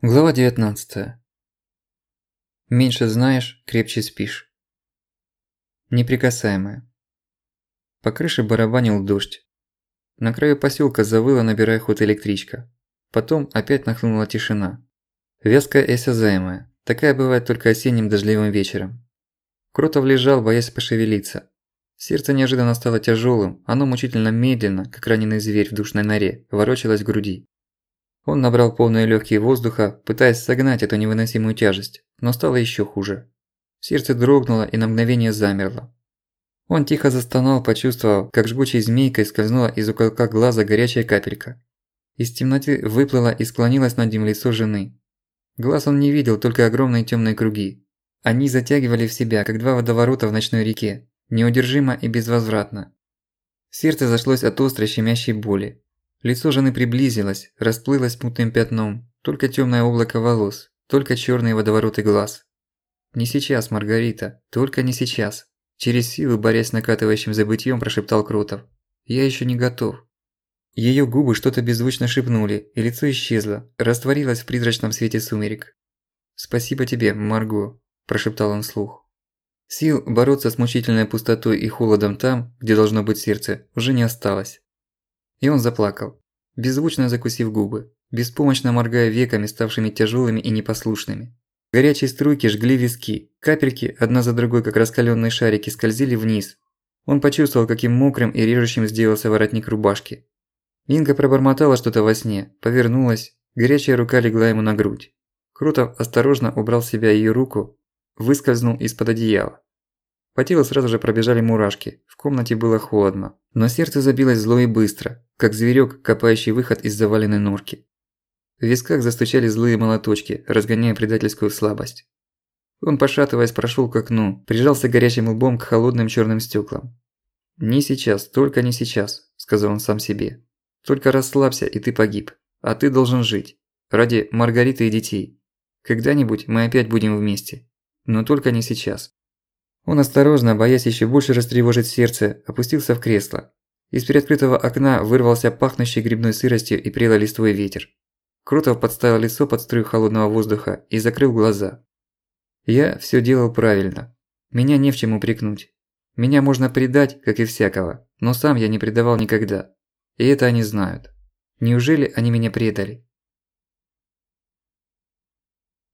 Глава 19. Меньше знаешь, крепче спишь. Неприкасаемая. По крыше барабанил дождь. На краю посёлка завыла, набирая ход электричка. Потом опять нахлынула тишина. Вязкая и осязаемая. Такая бывает только осенним дождливым вечером. Кротов лежал, боясь пошевелиться. Сердце неожиданно стало тяжёлым, оно мучительно медленно, как раненый зверь в душной норе, ворочалось в груди. Он набрал полные легкие воздуха, пытаясь согнать эту невыносимую тяжесть, но стало еще хуже. Сердце дрогнуло и на мгновение замерло. Он тихо застонал, почувствовав, как жгучей змейкой скользнула из уголка глаза горячая капелька. Из темноты выплыла и склонилась над ним лицо жены. Глаз он не видел, только огромные темные круги. Они затягивали в себя, как два водоворота в ночной реке, неудержимо и безвозвратно. Сердце зашлось от острой щемящей боли. Лицо жены приблизилось, расплылось мутным пятном, только тёмное облако волос, только чёрные водовороты глаз. «Не сейчас, Маргарита, только не сейчас», – через силу, борясь с накатывающим забытьём, прошептал Крутов. «Я ещё не готов». Её губы что-то беззвучно шепнули, и лицо исчезло, растворилось в призрачном свете сумерек. «Спасибо тебе, Марго», – прошептал он вслух. Сил бороться с мучительной пустотой и холодом там, где должно быть сердце, уже не осталось. И он заплакал, беззвучно закусив губы, беспомощно моргая веками, ставшими тяжелыми и непослушными. Горячие струйки жгли виски, капельки, одна за другой, как раскаленные шарики, скользили вниз. Он почувствовал, каким мокрым и режущим сделался воротник рубашки. Инга пробормотала что-то во сне, повернулась, горячая рука легла ему на грудь. Крутов осторожно убрал с себя её руку, выскользнул из-под одеяла. По телу сразу же пробежали мурашки, в комнате было холодно. Но сердце забилось зло и быстро, как зверёк, копающий выход из заваленной норки. В висках застучали злые молоточки, разгоняя предательскую слабость. Он, пошатываясь, прошёл к окну, прижался горячим лбом к холодным чёрным стёклам. «Не сейчас, только не сейчас», – сказал он сам себе. «Только расслабься, и ты погиб. А ты должен жить. Ради Маргариты и детей. Когда-нибудь мы опять будем вместе. Но только не сейчас. Он осторожно, боясь еще больше растревожить сердце, опустился в кресло. Из приоткрытого окна вырвался пахнущий грибной сыростью и прелой листвой ветер. Крутов подставил лицо под струю холодного воздуха и закрыл глаза. Я всё делал правильно. Меня не в чем упрекнуть. Меня можно предать, как и всякого, но сам я не предавал никогда. И это они знают. Неужели они меня предали?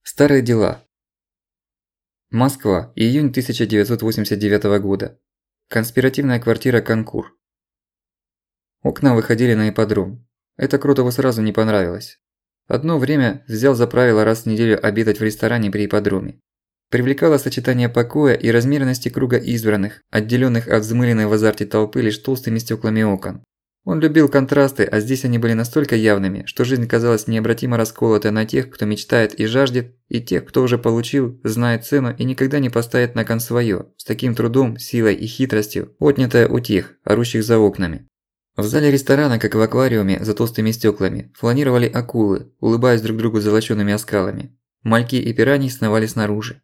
Старые дела. Москва, июнь 1989 года. Конспиративная квартира «Конкур». Окна выходили на ипподром. Это Крутову сразу не понравилось. Одно время взял за правило раз в неделю обедать в ресторане при ипподроме. Привлекало сочетание покоя и размеренности круга избранных, отделённых от взмыленной в азарте толпы лишь толстыми стёклами окон. Он любил контрасты, а здесь они были настолько явными, что жизнь казалась необратимо расколотой на тех, кто мечтает и жаждет, и тех, кто уже получил, знает цену и никогда не поставит на кон своё, с таким трудом, силой и хитростью, отнятое у тех, орущих за окнами. В зале ресторана, как в аквариуме за толстыми стёклами, фланировали акулы, улыбаясь друг другу золочёными оскалами. Мальки и пираньи сновали снаружи.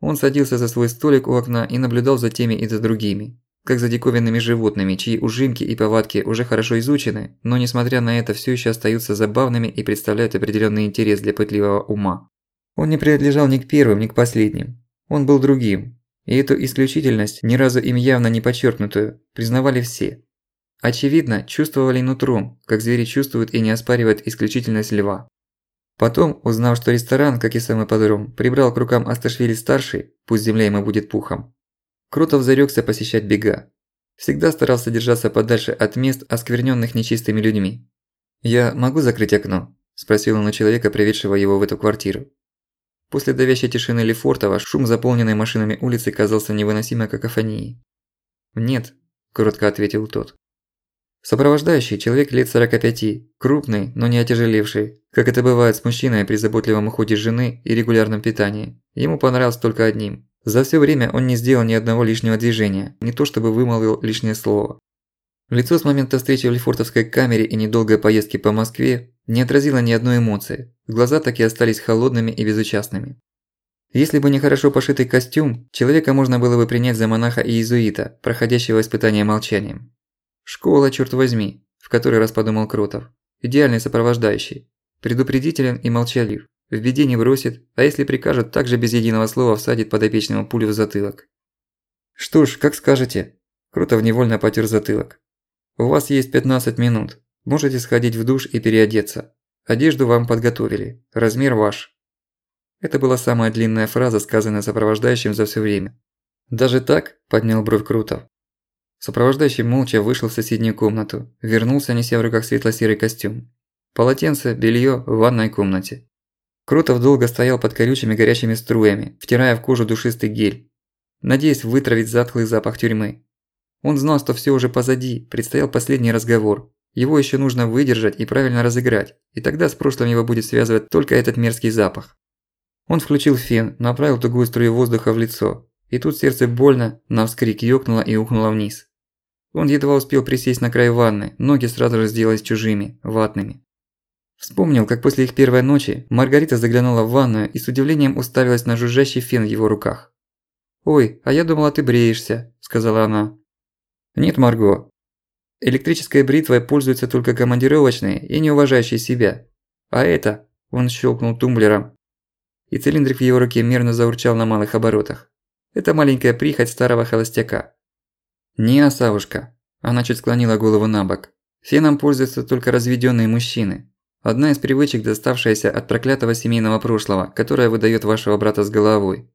Он садился за свой столик у окна и наблюдал за теми и за другими, как за диковинными животными, чьи ужимки и повадки уже хорошо изучены, но несмотря на это всё ещё остаются забавными и представляют определённый интерес для пытливого ума. Он не принадлежал ни к первым, ни к последним. Он был другим. И эту исключительность, ни разу им явно не подчеркнутую, признавали все. Очевидно, чувствовали нутром, как звери чувствуют и не оспаривают исключительность льва. Потом, узнав, что ресторан, как и сам ипподром, прибрал к рукам Асташвили-старший, пусть земля ему будет пухом, Крутов зарёкся посещать бега. Всегда старался держаться подальше от мест, осквернённых нечистыми людьми. «Я могу закрыть окно?» – спросил он у человека, приведшего его в эту квартиру. После давящей тишины Лефортова шум заполненной машинами улицы казался невыносимой какофонией. «Нет», – коротко ответил тот. Сопровождающий человек лет 45, крупный, но не отяжелевший, как это бывает с мужчиной при заботливом уходе жены и регулярном питании. Ему понравился только одним за всё время он не сделал ни одного лишнего движения, не то чтобы вымолвил лишнее слово. Лицо с момента встречи в Лефортовской камере и недолгой поездки по Москве не отразило ни одной эмоции, глаза так и остались холодными и безучастными. Если бы не хорошо пошитый костюм, человека можно было бы принять за монаха и иезуита, проходящего испытание молчанием. Школа, чёрт возьми, в который раз подумал Кротов. Идеальный сопровождающий. Предупредителен и молчалив. В беде не бросит, а если прикажет, также без единого слова всадит подопечному пулю в затылок. Что ж, как скажете. Крутов невольно потер затылок. У вас есть 15 минут. Можете сходить в душ и переодеться. Одежду вам подготовили. Размер ваш. Это была самая длинная фраза, сказанная сопровождающим за всё время. «Даже так?» – поднял бровь Крутов. Сопровождающий молча вышел в соседнюю комнату, вернулся, неся в руках светло-серый костюм. Полотенце, белье в ванной комнате. Крутов долго стоял под колючими горячими струями, втирая в кожу душистый гель, надеясь вытравить затхлый запах тюрьмы. Он знал, что всё уже позади, предстоял последний разговор. Его ещё нужно выдержать и правильно разыграть, и тогда с прошлым его будет связывать только этот мерзкий запах. Он включил фен, направил тугую струю воздуха в лицо, и тут сердце больно, на вскрик ёкнуло и ухнуло вниз. Он едва успел присесть на край ванны, ноги сразу же сделались чужими, ватными. Вспомнил, как после их первой ночи Маргарита заглянула в ванную и с удивлением уставилась на жужжащий фен в его руках. «Ой, а я думала, ты бреешься», – сказала она. «Нет, Марго. Электрической бритвой пользуются только командировочные и не уважающие себя. А это...» – он щелкнул тумблером. И цилиндрик в его руке мерно заурчал на малых оборотах. Это маленькая прихоть старого холостяка. «Не, Асавушка». Она чуть склонила голову на бок. «Феном пользуются только разведённые мужчины. Одна из привычек, доставшаяся от проклятого семейного прошлого, которая выдаёт вашего брата с головой».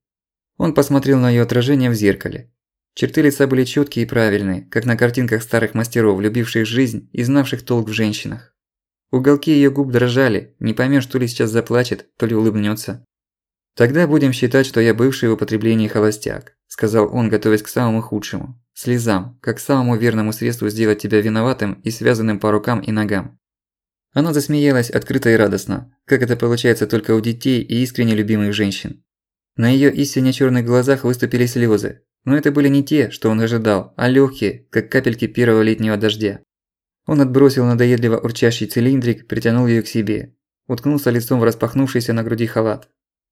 Он посмотрел на её отражение в зеркале. Черты лица были чёткие и правильные, как на картинках старых мастеров, любивших жизнь и знавших толк в женщинах. Уголки её губ дрожали, не поймёшь, то ли сейчас заплачет, то ли улыбнётся. «Тогда будем считать, что я бывший в употреблении холостяк», – сказал он, готовясь к самому худшему – слезам, как самому верному средству сделать тебя виноватым и связанным по рукам и ногам. Она засмеялась открыто и радостно, как это получается только у детей и искренне любимых женщин. На её истинно чёрных глазах выступили слёзы, но это были не те, что он ожидал, а лёгкие, как капельки первого летнего дождя. Он отбросил надоедливо урчащий цилиндрик, притянул её к себе, уткнулся лицом в распахнувшийся на груди халат,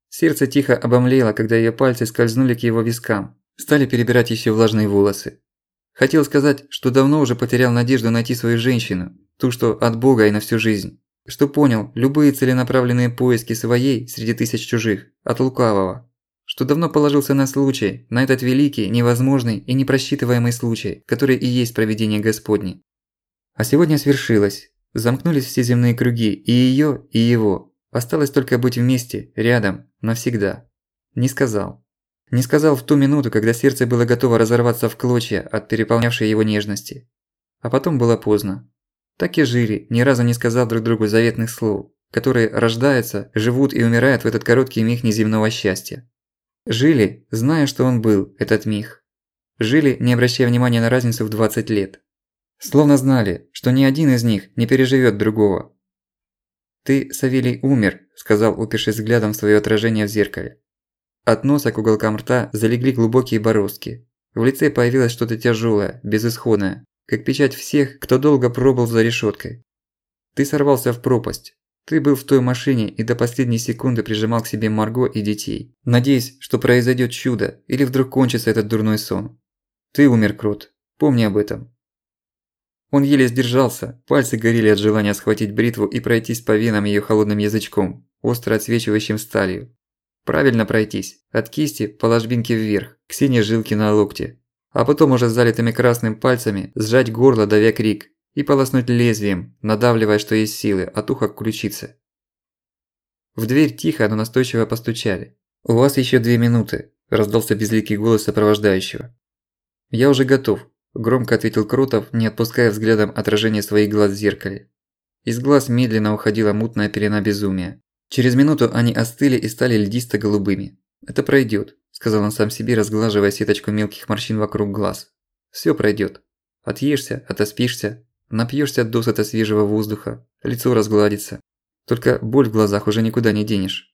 Сердце тихо обомлело, когда её пальцы скользнули к его вискам, стали перебирать ещё влажные волосы. Хотел сказать, что давно уже потерял надежду найти свою женщину, ту, что от Бога и на всю жизнь. Что понял, любые целенаправленные поиски своей среди тысяч чужих, от лукавого. Что давно положился на случай, на этот великий, невозможный и непросчитываемый случай, который и есть провидение Господне. А сегодня свершилось. Замкнулись все земные круги, и её, и его, Осталось только быть вместе, рядом, навсегда. Не сказал. Не сказал в ту минуту, когда сердце было готово разорваться в клочья от переполнявшей его нежности. А потом было поздно. Так и жили, ни разу не сказав друг другу заветных слов, которые рождаются, живут и умирают в этот короткий миг неземного счастья. Жили, зная, что он был, этот миг. Жили, не обращая внимания на разницу в 20 лет. Словно знали, что ни один из них не переживет другого, «Ты, Савелий, умер», – сказал, упершись взглядом в своё отражение в зеркале. От носа к уголкам рта залегли глубокие бороздки. В лице появилось что-то тяжёлое, безысходное, как печать всех, кто долго пробыл за решёткой. Ты сорвался в пропасть. Ты был в той машине и до последней секунды прижимал к себе Марго и детей, надеясь, что произойдёт чудо или вдруг кончится этот дурной сон. Ты умер, Крот. Помни об этом. Он еле сдержался, пальцы горели от желания схватить бритву и пройтись по венам её холодным язычком, остро отсвечивающим сталью. Правильно пройтись, от кисти по ложбинке вверх, к синей жилке на локте. А потом уже с залитыми красным пальцами сжать горло, давя крик, и полоснуть лезвием, надавливая, что есть силы, от уха к ключице. В дверь тихо, но настойчиво постучали. «У вас ещё две минуты», – раздался безликий голос сопровождающего. «Я уже готов», Громко ответил Крутов, не отпуская взглядом отражение своих глаз в зеркале. Из глаз медленно уходила мутная пелена безумия. Через минуту они остыли и стали льдисто-голубыми. «Это пройдёт», – сказал он сам себе, разглаживая сеточку мелких морщин вокруг глаз. «Всё пройдёт. Отъешься, отоспишься, напьёшься досыта свежего воздуха, лицо разгладится. Только боль в глазах уже никуда не денешь.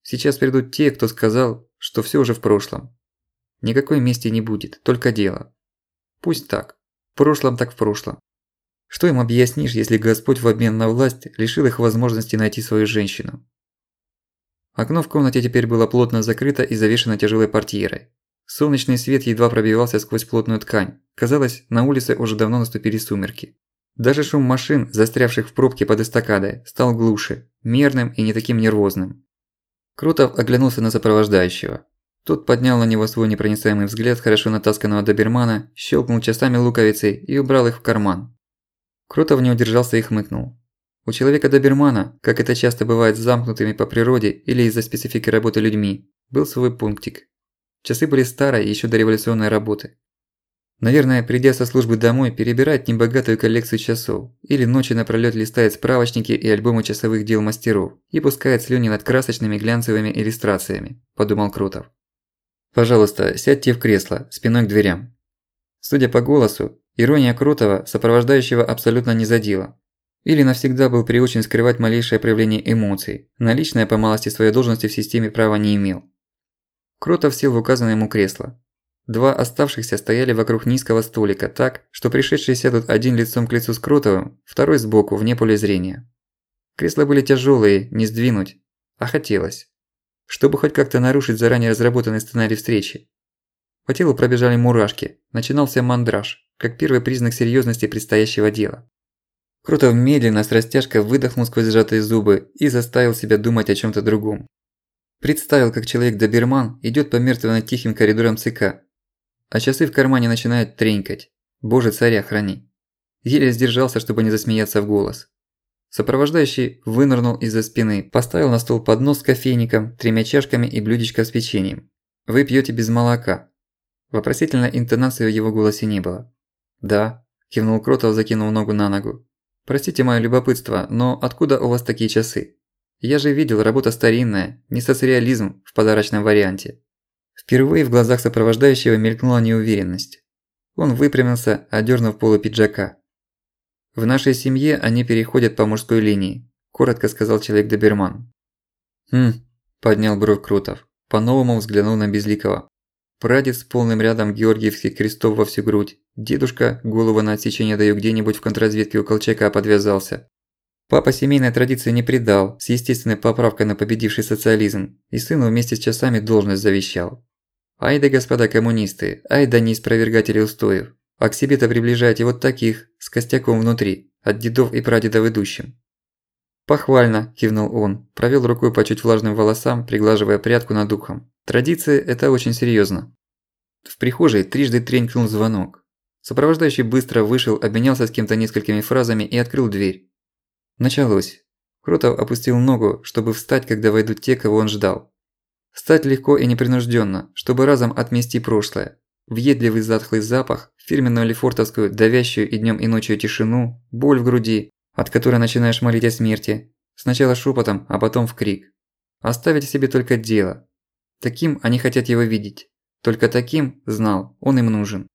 Сейчас придут те, кто сказал, что всё уже в прошлом. Никакой мести не будет, только дело. Пусть так. В прошлом так в прошлом. Что им объяснишь, если Господь в обмен на власть лишил их возможности найти свою женщину? Окно в комнате теперь было плотно закрыто и завешено тяжелой портьерой. Солнечный свет едва пробивался сквозь плотную ткань. Казалось, на улице уже давно наступили сумерки. Даже шум машин, застрявших в пробке под эстакадой, стал глуше, мерным и не таким нервозным. Крутов оглянулся на сопровождающего. Тот поднял на него свой непроницаемый взгляд хорошо натасканного добермана, щелкнул часами луковицей и убрал их в карман. Крутов не удержался и хмыкнул. У человека-добермана, как это часто бывает с замкнутыми по природе или из-за специфики работы людьми, был свой пунктик. Часы были старой, еще до революционной работы. Наверное, придя со службы домой, перебирает небогатую коллекцию часов, или ночи напролёт листает справочники и альбомы часовых дел мастеров и пускает слюни над красочными глянцевыми иллюстрациями, подумал Крутов. Пожалуйста, сядьте в кресло, спиной к дверям. Судя по голосу, ирония Крутова, сопровождающего абсолютно не задела. Или навсегда был приучен скрывать малейшее проявление эмоций, наличное по малости своей должности в системе права не имел. Крутов сел в указанное ему кресло, Два оставшихся стояли вокруг низкого столика так, что пришедшие сядут один лицом к лицу с Кротовым, второй сбоку, вне поля зрения. Кресла были тяжелые, не сдвинуть, а хотелось. Чтобы хоть как-то нарушить заранее разработанный сценарий встречи. По телу пробежали мурашки, начинался мандраж, как первый признак серьезности предстоящего дела. Крутов медленно, с растяжкой выдохнул сквозь сжатые зубы и заставил себя думать о чем то другом. Представил, как человек-доберман идет по мертвенно-тихим коридорам ЦК, а часы в кармане начинают тренькать. Боже, царя храни. Еле сдержался, чтобы не засмеяться в голос. Сопровождающий вынырнул из-за спины, поставил на стол поднос с кофейником, тремя чашками и блюдечко с печеньем. «Вы пьёте без молока». Вопросительной интонации в его голосе не было. «Да», – кивнул Кротов, закинув ногу на ногу. «Простите моё любопытство, но откуда у вас такие часы? Я же видел, работа старинная, не соцреализм в подарочном варианте». Впервые в глазах сопровождающего мелькнула неуверенность. Он выпрямился, одёрнув полу пиджака. «В нашей семье они переходят по мужской линии», – коротко сказал человек-доберман. «Хм», – поднял бровь Крутов, по-новому взглянул на Безликого. Прадед с полным рядом георгиевских крестов во всю грудь, дедушка, голову на отсечение даю где-нибудь в контрразведке у Колчака подвязался. Папа семейной традиции не предал, с естественной поправкой на победивший социализм, и сыну вместе с часами должность завещал. Ай да господа коммунисты, ай да неиспровергатели устоев. А к себе-то приближайте вот таких, с костяком внутри, от дедов и прадедов идущим. «Похвально», – кивнул он, провёл рукой по чуть влажным волосам, приглаживая прядку над ухом. «Традиции – это очень серьёзно». В прихожей трижды тренькнул звонок. Сопровождающий быстро вышел, обменялся с кем-то несколькими фразами и открыл дверь. Началось. Кротов опустил ногу, чтобы встать, когда войдут те, кого он ждал. Стать легко и непринужденно, чтобы разом отмести прошлое. Въедливый затхлый запах, фирменную лефортовскую, давящую и днем и ночью тишину, боль в груди, от которой начинаешь молить о смерти. Сначала шепотом, а потом в крик. Оставить себе только дело. Таким они хотят его видеть. Только таким, знал, он им нужен.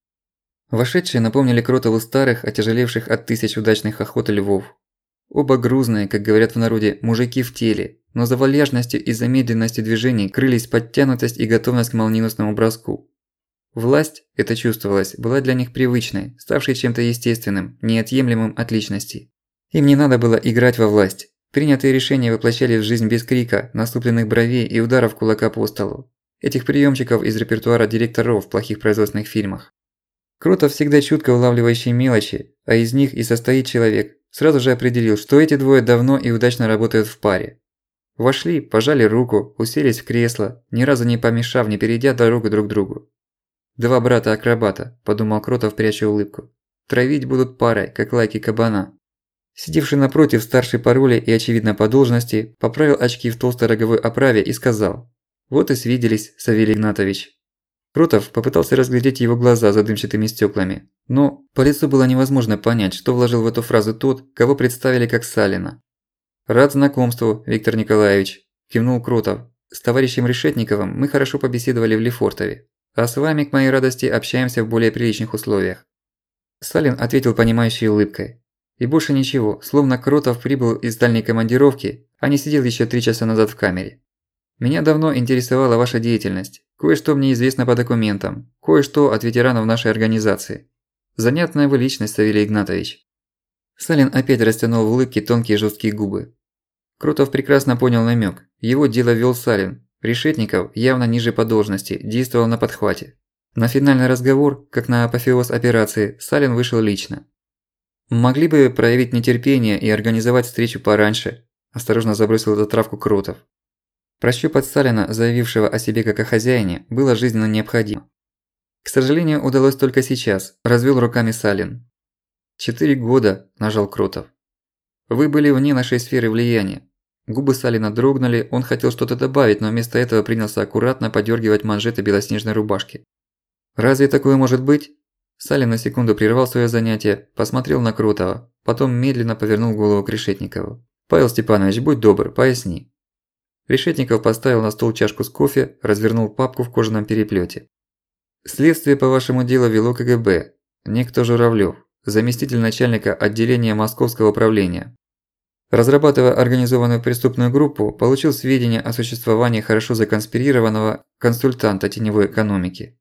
Вошедшие напомнили Кротову старых, отяжелевших от тысяч удачных охот львов. Оба грузные, как говорят в народе, мужики в теле, но за вальяжностью и замедленностью движений крылись подтянутость и готовность к молниеносному броску. Власть, это чувствовалось, была для них привычной, ставшей чем-то естественным, неотъемлемым от личности. Им не надо было играть во власть. Принятые решения воплощались в жизнь без крика, наступленных бровей и ударов кулака по столу. Этих приемчиков из репертуара директоров в плохих производственных фильмах. Круто всегда чутко улавливающий мелочи, а из них и состоит человек, сразу же определил, что эти двое давно и удачно работают в паре. Вошли, пожали руку, уселись в кресло, ни разу не помешав, не перейдя дорогу друг другу. «Два брата-акробата», – подумал Кротов, пряча улыбку. «Травить будут парой, как лайки кабана». Сидевший напротив старший по роли и очевидно по должности, поправил очки в толстой роговой оправе и сказал «Вот и свиделись, Савелий Игнатович». Кротов попытался разглядеть его глаза за дымчатыми стёклами, но по лицу было невозможно понять, что вложил в эту фразу тот, кого представили как Салина. «Рад знакомству, Виктор Николаевич», – кивнул Крутов. «С товарищем Решетниковым мы хорошо побеседовали в Лефортове, а с вами, к моей радости, общаемся в более приличных условиях». Салин ответил понимающей улыбкой. И больше ничего, словно Кротов прибыл из дальней командировки, а не сидел еще три часа назад в камере. Меня давно интересовала ваша деятельность. Кое-что мне известно по документам, кое-что от ветеранов нашей организации. Занятная вы личность, Савелий Игнатович. Салин опять растянул в улыбке тонкие жесткие губы. Крутов прекрасно понял намек. Его дело вел Салин. Решетников, явно ниже по должности, действовал на подхвате. На финальный разговор, как на апофеоз операции, Салин вышел лично. «Могли бы проявить нетерпение и организовать встречу пораньше», – осторожно забросил затравку Крутов. Прощупать Сталина, заявившего о себе как о хозяине, было жизненно необходимо. К сожалению, удалось только сейчас, развел руками Салин. «Четыре года», – нажал Кротов. «Вы были вне нашей сферы влияния». Губы Салина дрогнули, он хотел что-то добавить, но вместо этого принялся аккуратно подергивать манжеты белоснежной рубашки. «Разве такое может быть?» Салин на секунду прервал своё занятие, посмотрел на Крутого, потом медленно повернул голову к Решетникову. «Павел Степанович, будь добр, поясни». Решетников поставил на стол чашку с кофе, развернул папку в кожаном переплёте. «Следствие по вашему делу вело КГБ. Некто Журавлёв, заместитель начальника отделения Московского управления. Разрабатывая организованную преступную группу, получил сведения о существовании хорошо законспирированного консультанта теневой экономики.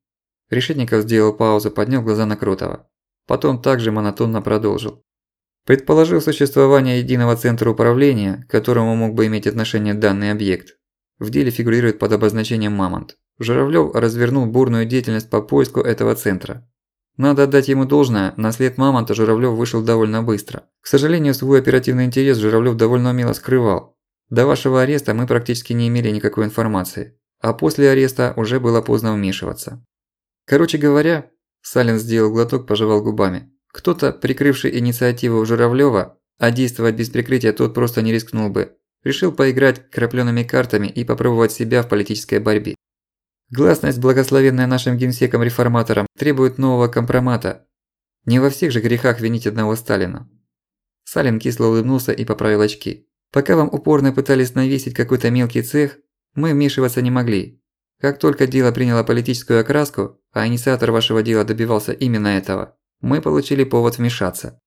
Решетников сделал паузу, поднял глаза на Крутого. Потом также монотонно продолжил. Предположил существование единого центра управления, к которому мог бы иметь отношение данный объект. В деле фигурирует под обозначением «Мамонт». Журавлёв развернул бурную деятельность по поиску этого центра. Надо отдать ему должное, на след Мамонта Журавлёв вышел довольно быстро. К сожалению, свой оперативный интерес Журавлёв довольно умело скрывал. До вашего ареста мы практически не имели никакой информации, а после ареста уже было поздно вмешиваться. Короче говоря, Салин сделал глоток, пожевал губами. Кто-то, прикрывший инициативу Журавлёва, а действовать без прикрытия тот просто не рискнул бы, решил поиграть краплёными картами и попробовать себя в политической борьбе. Гласность, благословенная нашим генсеком-реформатором, требует нового компромата. Не во всех же грехах винить одного Сталина. Салин кисло улыбнулся и поправил очки. Пока вам упорно пытались навесить какой-то мелкий цех, мы вмешиваться не могли. Как только дело приняло политическую окраску, а инициатор вашего дела добивался именно этого, мы получили повод вмешаться.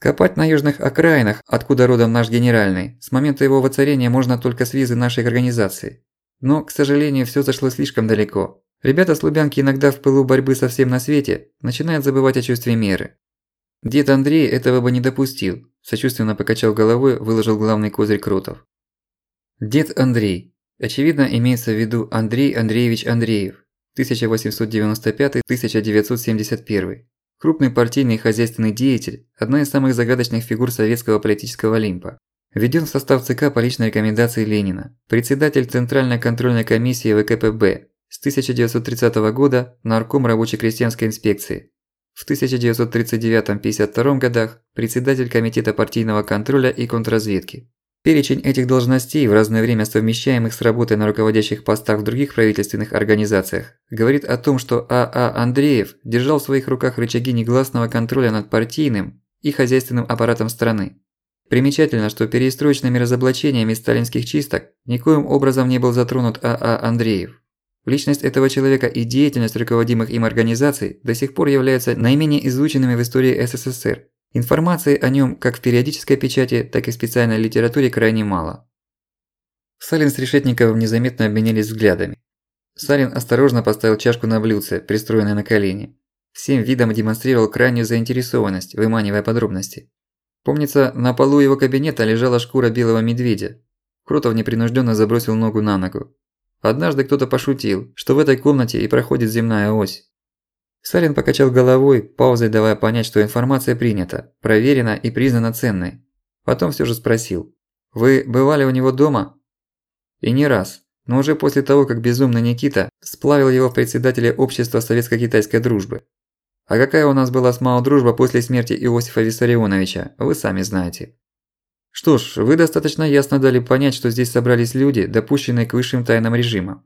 Копать на южных окраинах, откуда родом наш генеральный, с момента его воцарения можно только с визы нашей организации. Но, к сожалению, всё зашло слишком далеко. Ребята с Лубянки иногда в пылу борьбы со всем на свете начинают забывать о чувстве меры. Дед Андрей этого бы не допустил, сочувственно покачал головой, выложил главный козырь Крутов. Дед Андрей. Очевидно, имеется в виду Андрей Андреевич Андреев, 1895-1971. Крупный партийный и хозяйственный деятель, одна из самых загадочных фигур советского политического Олимпа. Введен в состав ЦК по личной рекомендации Ленина. Председатель Центральной контрольной комиссии ВКПБ. С 1930 года нарком рабоче-крестьянской инспекции. В 1939-52 годах председатель Комитета партийного контроля и контрразведки. Перечень этих должностей, в разное время совмещаемых с работой на руководящих постах в других правительственных организациях, говорит о том, что А.А. А. Андреев держал в своих руках рычаги негласного контроля над партийным и хозяйственным аппаратом страны. Примечательно, что перестроечными разоблачениями сталинских чисток никоим образом не был затронут А.А. А. Андреев. Личность этого человека и деятельность руководимых им организаций до сих пор являются наименее изученными в истории СССР Информации о нем как в периодической печати, так и в специальной литературе крайне мало. Салин с Решетниковым незаметно обменялись взглядами. Салин осторожно поставил чашку на блюдце, пристроенное на колени. Всем видом демонстрировал крайнюю заинтересованность, выманивая подробности. Помнится, на полу его кабинета лежала шкура белого медведя. Крутов непринужденно забросил ногу на ногу. Однажды кто-то пошутил, что в этой комнате и проходит земная ось. Салин покачал головой, паузой давая понять, что информация принята, проверена и признана ценной. Потом всё же спросил. «Вы бывали у него дома?» И не раз, но уже после того, как безумный Никита сплавил его в председателя общества советско-китайской дружбы. А какая у нас была с Мао дружба после смерти Иосифа Виссарионовича, вы сами знаете. Что ж, вы достаточно ясно дали понять, что здесь собрались люди, допущенные к высшим тайнам режима.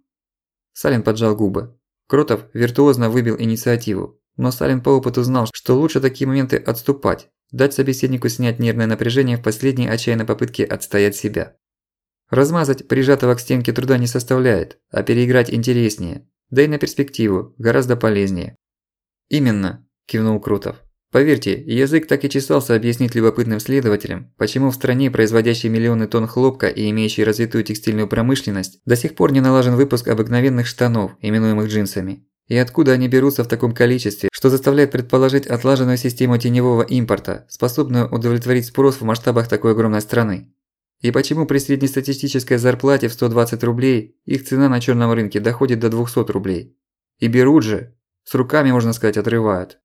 Салин поджал губы. Кротов виртуозно выбил инициативу, но Сталин по опыту знал, что лучше такие моменты отступать, дать собеседнику снять нервное напряжение в последней отчаянной попытке отстоять себя. Размазать прижатого к стенке труда не составляет, а переиграть интереснее, да и на перспективу гораздо полезнее. «Именно», – кивнул Крутов. Поверьте, язык так и чесался объяснить любопытным следователям, почему в стране, производящей миллионы тонн хлопка и имеющей развитую текстильную промышленность, до сих пор не налажен выпуск обыкновенных штанов, именуемых джинсами. И откуда они берутся в таком количестве, что заставляет предположить отлаженную систему теневого импорта, способную удовлетворить спрос в масштабах такой огромной страны? И почему при среднестатистической зарплате в 120 рублей их цена на черном рынке доходит до 200 рублей? И берут же, с руками, можно сказать, отрывают.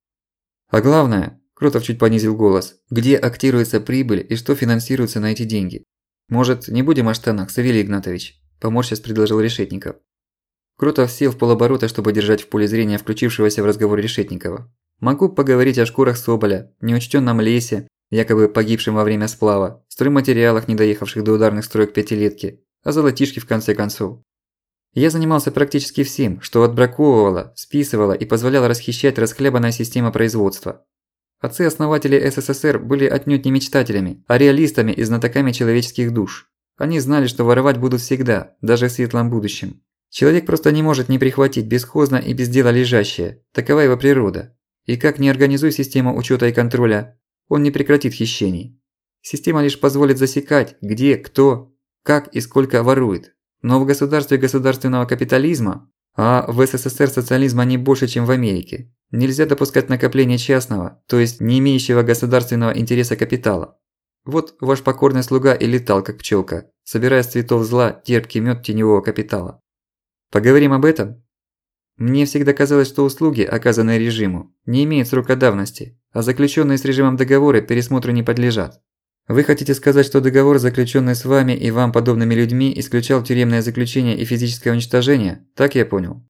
А главное, Крутов чуть понизил голос, где актируется прибыль и что финансируется на эти деньги. Может, не будем о штанах, Савелий Игнатович? поморщись предложил Решетников. Крутов сел в полоборота, чтобы держать в поле зрения включившегося в разговор Решетникова. Могу поговорить о шкурах соболя, неучтённом лесе, якобы погибшем во время сплава, стройматериалах, не доехавших до ударных строек пятилетки, о золотишке в конце концов. Я занимался практически всем, что отбраковывало, списывало и позволяло расхищать расхлябанная система производства. Отцы-основатели СССР были отнюдь не мечтателями, а реалистами и знатоками человеческих душ. Они знали, что воровать будут всегда, даже в светлом будущем. Человек просто не может не прихватить бесхозно и без дела лежащее. Такова его природа. И как не организуй систему учёта и контроля, он не прекратит хищений. Система лишь позволит засекать, где, кто, как и сколько ворует. Но в государстве государственного капитализма, а в СССР социализма не больше, чем в Америке, нельзя допускать накопления частного, то есть не имеющего государственного интереса капитала. Вот ваш покорный слуга и летал, как пчелка, собирая с цветов зла терпкий мёд теневого капитала. Поговорим об этом? Мне всегда казалось, что услуги, оказанные режиму, не имеют срока давности, а заключенные с режимом договоры пересмотру не подлежат. Вы хотите сказать, что договор, заключенный с вами и вам подобными людьми, исключал тюремное заключение и физическое уничтожение? Так я понял.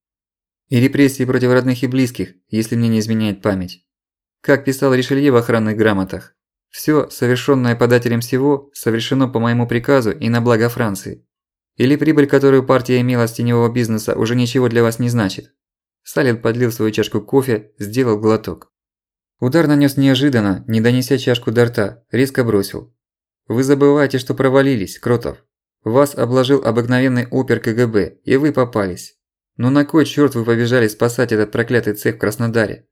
И репрессии против родных и близких, если мне не изменяет память. Как писал Ришелье в охранных грамотах. Всё, совершенное подателем всего, совершено по моему приказу и на благо Франции. Или прибыль, которую партия имела с теневого бизнеса, уже ничего для вас не значит. Салин подлил свою чашку кофе, сделал глоток. Удар нанес неожиданно, не донеся чашку до рта, резко бросил. «Вы забываете, что провалились, Кротов. Вас обложил обыкновенный опер КГБ, и вы попались. Но на кой чёрт вы побежали спасать этот проклятый цех в Краснодаре?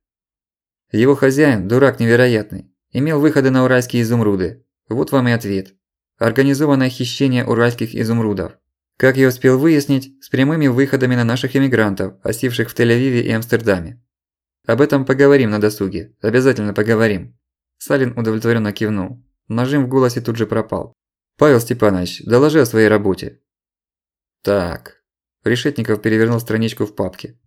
Его хозяин, дурак невероятный, имел выходы на уральские изумруды. Вот вам и ответ. Организованное хищение уральских изумрудов. Как я успел выяснить, с прямыми выходами на наших эмигрантов, осевших в Тель-Авиве и Амстердаме. Об этом поговорим на досуге, обязательно поговорим. Салин удовлетворенно кивнул. Нажим в голосе тут же пропал. Павел Степанович, доложи о своей работе. Так. Решетников перевернул страничку в папке.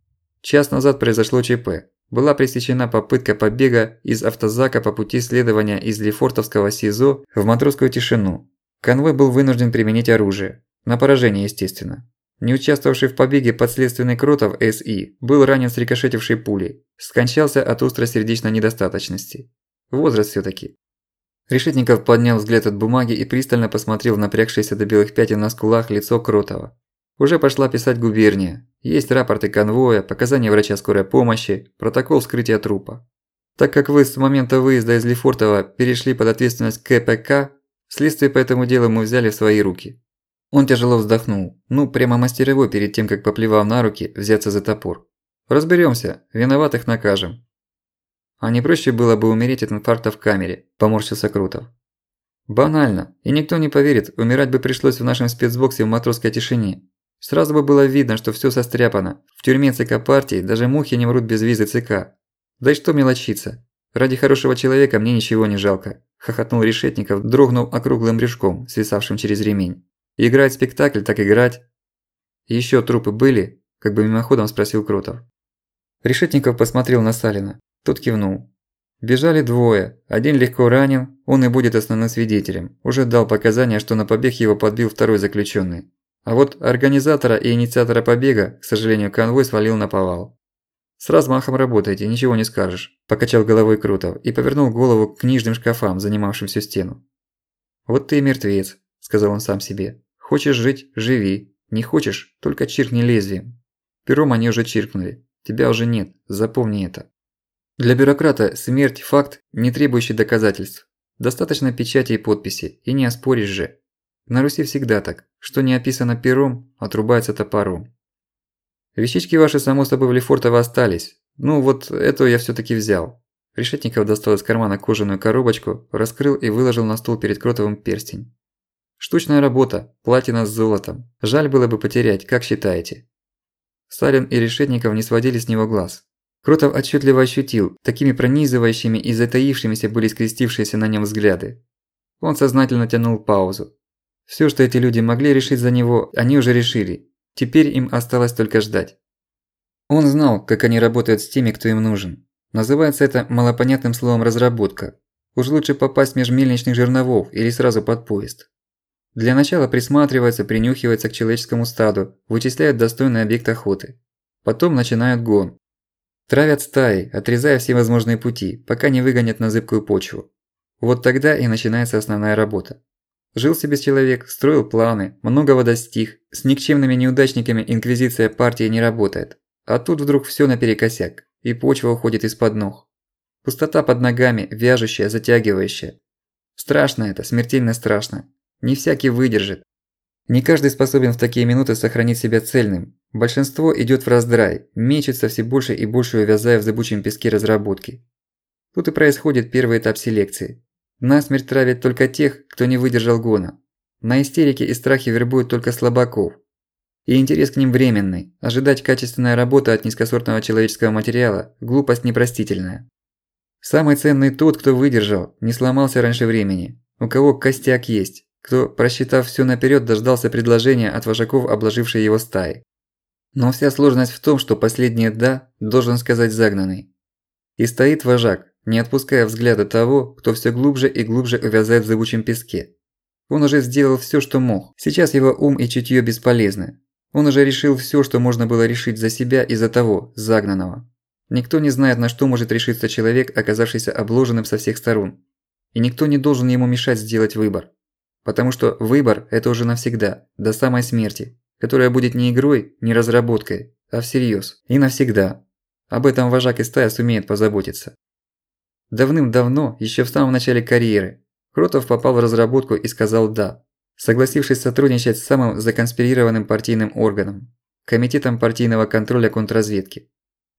Час назад произошло ЧП. Была пресечена попытка побега из автозака по пути следования из Лефортовского СИЗО в матросскую тишину. Конвой был вынужден применить оружие. На поражение, естественно. Не участвовавший в побеге подследственный Кротов С.И. был ранен с рикошетившей пулей. Скончался от острой сердечной недостаточности. Возраст всё-таки. Решетников поднял взгляд от бумаги и пристально посмотрел напрягшееся до белых пятен на скулах лицо Кротова. Уже пошла писать губерния. Есть рапорты конвоя, показания врача скорой помощи, протокол вскрытия трупа. Так как вы с момента выезда из Лефортово перешли под ответственность КПК, следствие по этому делу мы взяли в свои руки. Он тяжело вздохнул. Ну, прямо мастеровой перед тем, как поплевав на руки, взяться за топор. Разберёмся, виноватых накажем. А не проще было бы умереть от инфаркта в камере, поморщился Крутов. Банально, и никто не поверит, умирать бы пришлось в нашем спецбоксе в матросской тишине. Сразу бы было видно, что всё состряпано. В тюрьме ЦК партии даже мухи не мрут без визы ЦК. Да и что мелочиться? Ради хорошего человека мне ничего не жалко, хохотнул Решетников, дрогнув округлым брюшком, свисавшим через ремень. Играть спектакль, так играть. Еще трупы были? Как бы мимоходом спросил Кротов. Решетников посмотрел на Салина. Тот кивнул. Бежали двое. Один легко ранен, он и будет основным свидетелем. Уже дал показания, что на побег его подбил второй заключенный. А вот организатора и инициатора побега, к сожалению, конвой свалил на повал. «С размахом работаете, ничего не скажешь», – покачал головой Крутов и повернул голову к книжным шкафам, занимавшим всю стену. «Вот ты и мертвец», – сказал он сам себе. Хочешь жить – живи. Не хочешь – только чиркни лезвием. Пером они уже чиркнули. Тебя уже нет, запомни это. Для бюрократа смерть – факт, не требующий доказательств. Достаточно печати и подписи, и не оспоришь же. На Руси всегда так. Что не описано пером, отрубается топором. Вещички ваши, само собой, в Лефортово остались. Ну, вот эту я всё-таки взял. Решетников достал из кармана кожаную коробочку, раскрыл и выложил на стол перед Кротовым перстень. Штучная работа, платина с золотом. Жаль было бы потерять, как считаете? Сталин и Решетников не сводили с него глаз. Кротов отчетливо ощутил, такими пронизывающими и затаившимися были скрестившиеся на нем взгляды. Он сознательно тянул паузу. Все, что эти люди могли решить за него, они уже решили. Теперь им осталось только ждать. Он знал, как они работают с теми, кто им нужен. Называется это малопонятным словом «разработка». Уж лучше попасть меж мельничных жерновов или сразу под поезд. Для начала присматривается, принюхивается к человеческому стаду, вычисляет достойный объект охоты. Потом начинают гон. Травят стаи, отрезая все возможные пути, пока не выгонят на зыбкую почву. Вот тогда и начинается основная работа. Жил себе человек, строил планы, многого достиг, с никчемными неудачниками инквизиция партии не работает. А тут вдруг всё наперекосяк, и почва уходит из-под ног. Пустота под ногами, вяжущая, затягивающая. Страшно это, смертельно страшно. Не всякий выдержит. Не каждый способен в такие минуты сохранить себя цельным. Большинство идёт в раздрай, мечется все больше и больше увязая в зыбучем песке разработки. Тут и происходит первый этап селекции. Насмерть травят только тех, кто не выдержал гона. На истерике и страхе вербуют только слабаков. И интерес к ним временный. Ожидать качественная работа от низкосортного человеческого материала – глупость непростительная. Самый ценный тот, кто выдержал, не сломался раньше времени, у кого костяк есть, кто, просчитав всё наперёд, дождался предложения от вожаков, обложившей его стаи. Но вся сложность в том, что последнее «да» должен сказать загнанный. И стоит вожак, не отпуская взгляда того, кто всё глубже и глубже увязает в зыбучем песке. Он уже сделал всё, что мог. Сейчас его ум и чутьё бесполезны. Он уже решил всё, что можно было решить за себя и за того, загнанного. Никто не знает, на что может решиться человек, оказавшийся обложенным со всех сторон. И никто не должен ему мешать сделать выбор. Потому что выбор – это уже навсегда, до самой смерти, которая будет не игрой, не разработкой, а всерьёз и навсегда. Об этом вожак и стая сумеет позаботиться. Давным-давно, ещё в самом начале карьеры, Кротов попал в разработку и сказал «да», согласившись сотрудничать с самым законспирированным партийным органом – Комитетом партийного контроля контрразведки.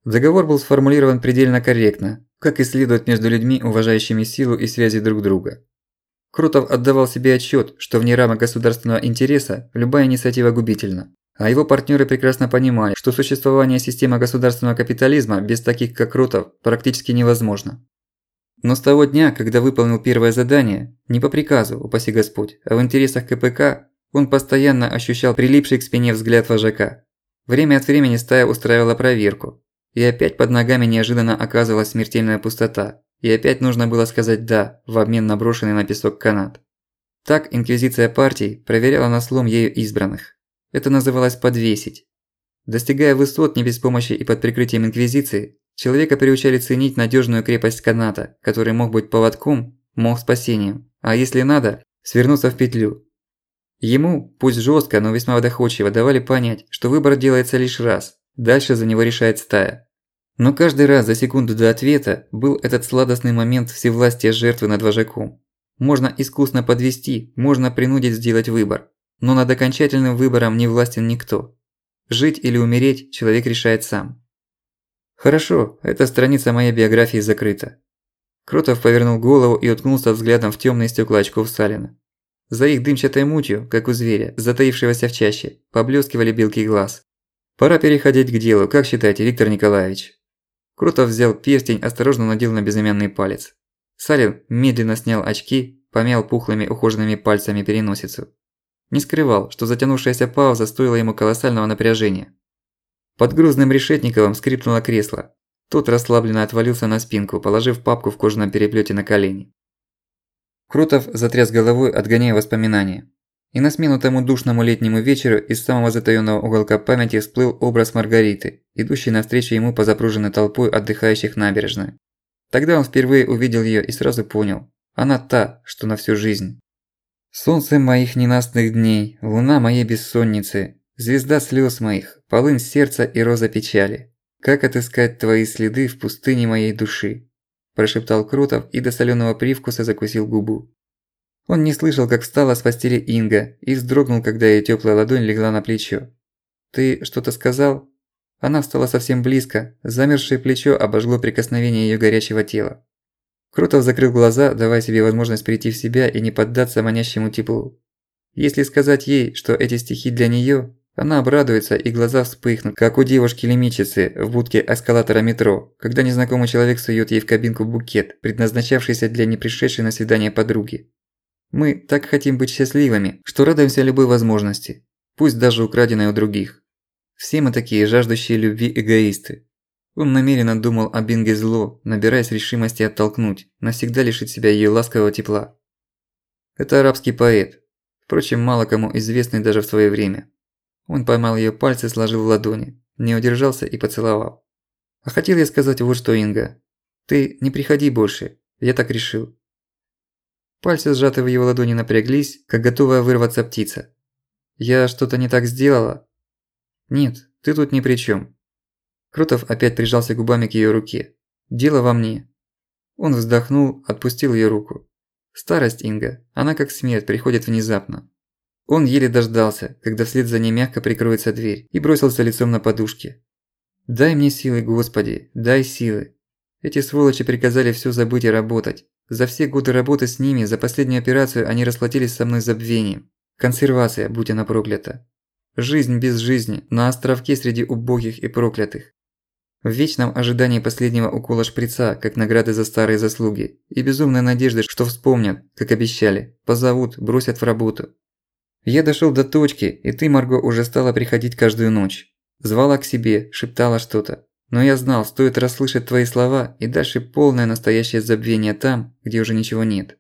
Договор был сформулирован предельно корректно, как и следует между людьми, уважающими силу и связи друг друга. Крутов отдавал себе отчёт, что вне рамок государственного интереса любая инициатива губительна. А его партнёры прекрасно понимали, что существование системы государственного капитализма без таких как Крутов практически невозможно. Но с того дня, когда выполнил первое задание, не по приказу, упаси Господь, а в интересах КПК, он постоянно ощущал прилипший к спине взгляд вожака. Время от времени стая устраивала проверку, и опять под ногами неожиданно оказывалась смертельная пустота. И опять нужно было сказать «да» в обмен на брошенный на песок канат. Так инквизиция партий проверяла на слом ею избранных. Это называлось «подвесить». Достигая высот не без помощи и под прикрытием инквизиции, человека приучали ценить надежную крепость каната, который мог быть поводком, мог спасением, а если надо, свернуться в петлю. Ему, пусть жестко, но весьма доходчиво, давали понять, что выбор делается лишь раз, дальше за него решает стая. Но каждый раз за секунду до ответа был этот сладостный момент всевластия жертвы над вожаком. Можно искусно подвести, можно принудить сделать выбор. Но над окончательным выбором не властен никто. Жить или умереть человек решает сам. Хорошо, эта страница моей биографии закрыта. Кротов повернул голову и уткнулся взглядом в тёмные стёкла очков Салина. За их дымчатой мутью, как у зверя, затаившегося в чаще, поблескивали белки глаз. Пора переходить к делу, как считаете, Виктор Николаевич? Крутов взял перстень, осторожно надел на безымянный палец. Салин медленно снял очки, помял пухлыми ухоженными пальцами переносицу. Не скрывал, что затянувшаяся пауза стоила ему колоссального напряжения. Под грузным решетниковым скрипнуло кресло. Тот расслабленно отвалился на спинку, положив папку в кожаном переплёте на колени. Крутов затряс головой, отгоняя воспоминания. И на смену тому душному летнему вечеру из самого затаённого уголка памяти всплыл образ Маргариты, идущей навстречу ему по запруженной толпой отдыхающих набережной. Тогда он впервые увидел её и сразу понял – она та, что на всю жизнь. Солнце моих ненастных дней, луна моей бессонницы, звезда слёз моих, полынь сердца и роза печали. Как отыскать твои следы в пустыне моей души? Прошептал Крутов и до солёного привкуса закусил губу. Он не слышал, как встала с постели Инга и вздрогнул, когда её тёплая ладонь легла на плечо. «Ты что-то сказал?» Она встала совсем близко, замерзшее плечо обожгло прикосновение её горячего тела. Крутов закрыл глаза, давая себе возможность прийти в себя и не поддаться манящему теплу. Если сказать ей, что эти стихи для неё, она обрадуется и глаза вспыхнут, как у девушки-лимичицы в будке эскалатора метро, когда незнакомый человек суёт ей в кабинку букет, предназначавшийся для непришедшей на свидание подруги. Мы так хотим быть счастливыми, что радуемся любой возможности, пусть даже украденной у других. Все мы такие жаждущие любви эгоисты. Он намеренно думал о Бинге зло, набираясь решимости оттолкнуть, навсегда лишить себя её ласкового тепла. Это арабский поэт. впрочем, мало кому известный даже в своё время. Он поймал её пальцы, сложил в ладони, не удержался и поцеловал. «А хотел я сказать вот что, Инга. Ты не приходи больше, я так решил». Пальцы, сжатые в его ладони, напряглись, как готовая вырваться птица. «Я что-то не так сделала?» «Нет, ты тут ни при чём». Крутов опять прижался губами к её руке. «Дело во мне». Он вздохнул, отпустил её руку. Старость Инга, она как смерть, приходит внезапно. Он еле дождался, когда вслед за ней мягко прикроется дверь, и бросился лицом на подушке. «Дай мне силы, Господи, дай силы!» Эти сволочи приказали всё забыть и работать. За все годы работы с ними, за последнюю операцию они расплатились со мной забвением. Консервация, будь она проклята. Жизнь без жизни, на островке среди убогих и проклятых. В вечном ожидании последнего укола шприца, как награды за старые заслуги, и безумной надежды, что вспомнят, как обещали, позовут, бросят в работу. Я дошёл до точки, и ты, Марго, уже стала приходить каждую ночь. Звала к себе, шептала что-то. Но я знал, стоит расслышать твои слова, и дальше полное настоящее забвение там, где уже ничего нет.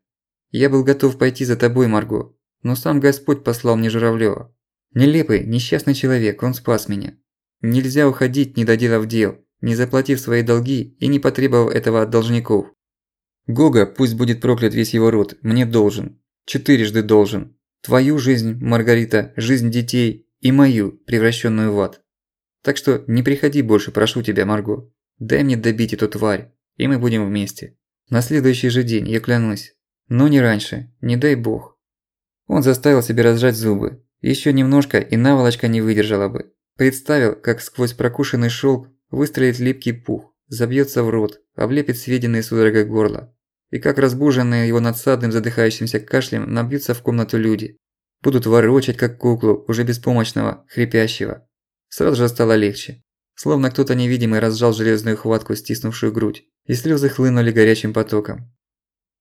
Я был готов пойти за тобой, Марго, но сам Господь послал мне Журавлёва. Нелепый, несчастный человек, он спас меня. Нельзя уходить, не доделав дел, не заплатив свои долги и не потребовав этого от должников. Гога, пусть будет проклят весь его род, мне должен. Четырежды должен. Твою жизнь, Маргарита, жизнь детей и мою, превращенную в ад. Так что не приходи больше, прошу тебя, Марго. Дай мне добить эту тварь, и мы будем вместе. На следующий же день, я клянусь. Но не раньше, не дай бог. Он заставил себя разжать зубы. Еще немножко, и наволочка не выдержала бы. Представил, как сквозь прокушенный шелк выстрелит липкий пух, забьется в рот, облепит сведенные судорогой горло и как разбуженные его надсадным задыхающимся кашлем набьются в комнату люди. Будут ворочать, как куклу, уже беспомощного, хрипящего. Сразу же стало легче. Словно кто-то невидимый разжал железную хватку, стиснувшую грудь, и слезы хлынули горячим потоком.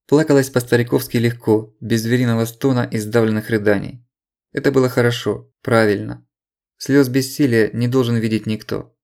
Плакалось по-стариковски легко, без звериного стона и сдавленных рыданий. Это было хорошо, правильно. Слез бессилия не должен видеть никто.